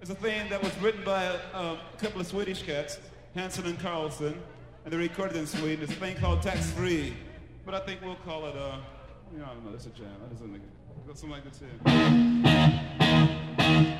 It's a thing that was written by a, a couple of Swedish cats, Hansson and Karlsson, and they recorded in Sweden. It's a thing called Tax Free, but I think we'll call it, uh, you know, I don't know, it's a jam. That doesn't make it. Something like the here.